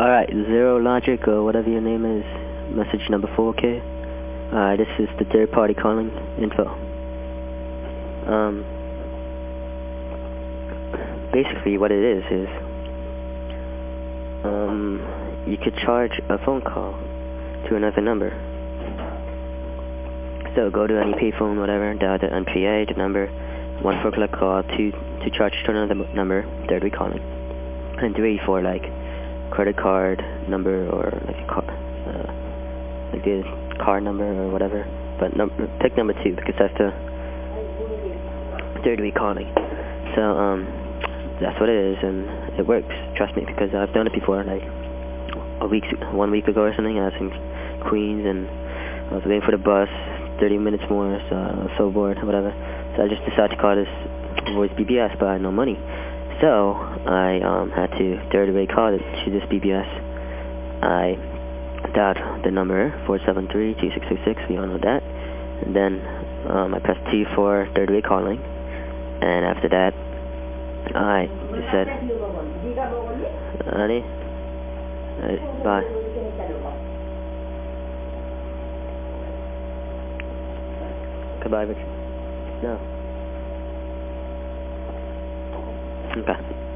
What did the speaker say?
Alright, Zero Logic or whatever your name is, message number 4, okay? Alright, this is the third party calling info. Um, basically what it is is, um, you could charge a phone call to another number. So go to any payphone, whatever, dial the NPA, the number, one for click call, two to charge to another number, third we calling, and three for like credit card number or like a car, uh, like the car number or whatever. But num pick number two because that's the third week calling. So um, that's what it is, and it works. Trust me, because I've done it before, like a week, one week ago or something. I was in Queens, and I was waiting for the bus. 30 minutes more, so I was so bored, whatever. So I just decided to call this voice BBS, but I had no money. So I um, had to third-way call it to this BBS. I dialed the number 473-2666, we all know that. And then um, I pressed T for third-way calling. And after that, I said, honey, right, bye. Goodbye, Richard. No. Entah.